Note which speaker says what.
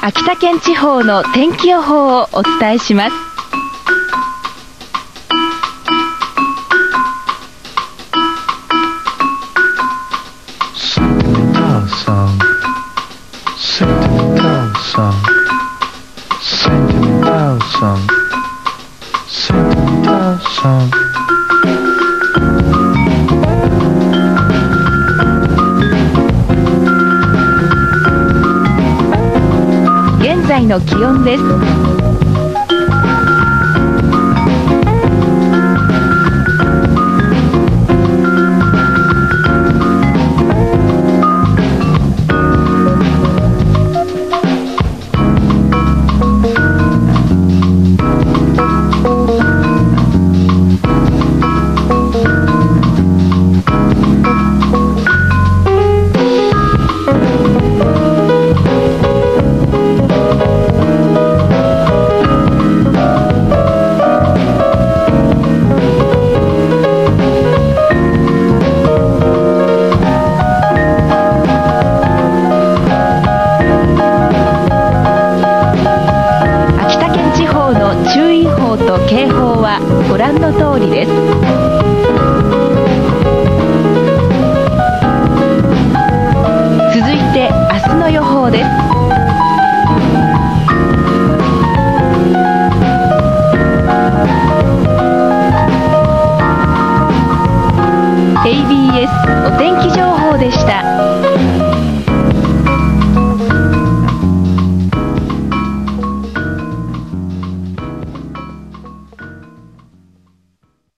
Speaker 1: 秋田県地方の天気予報をお伝えします。現在の気温です。ご覧の通りです。続いて明日の予報です。ABS お天気情報でした。